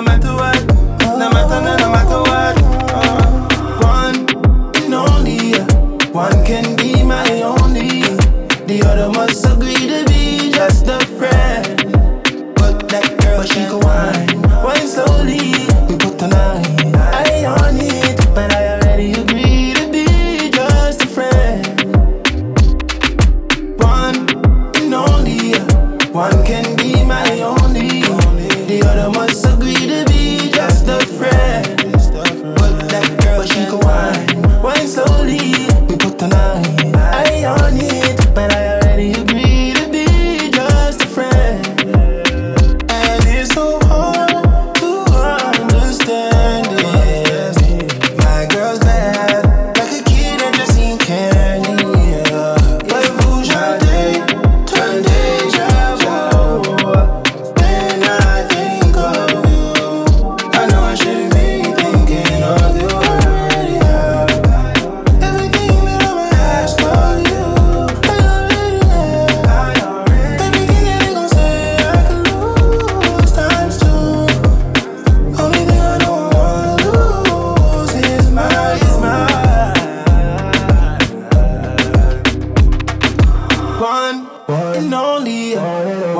no matter what, no matter, no, no matter what. Uh, one and only, one can be my only. The other must agree to be just a friend. But that girl, but she can whine.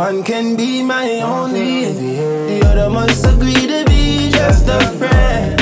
one can be my only. The other must agree to be just a friend.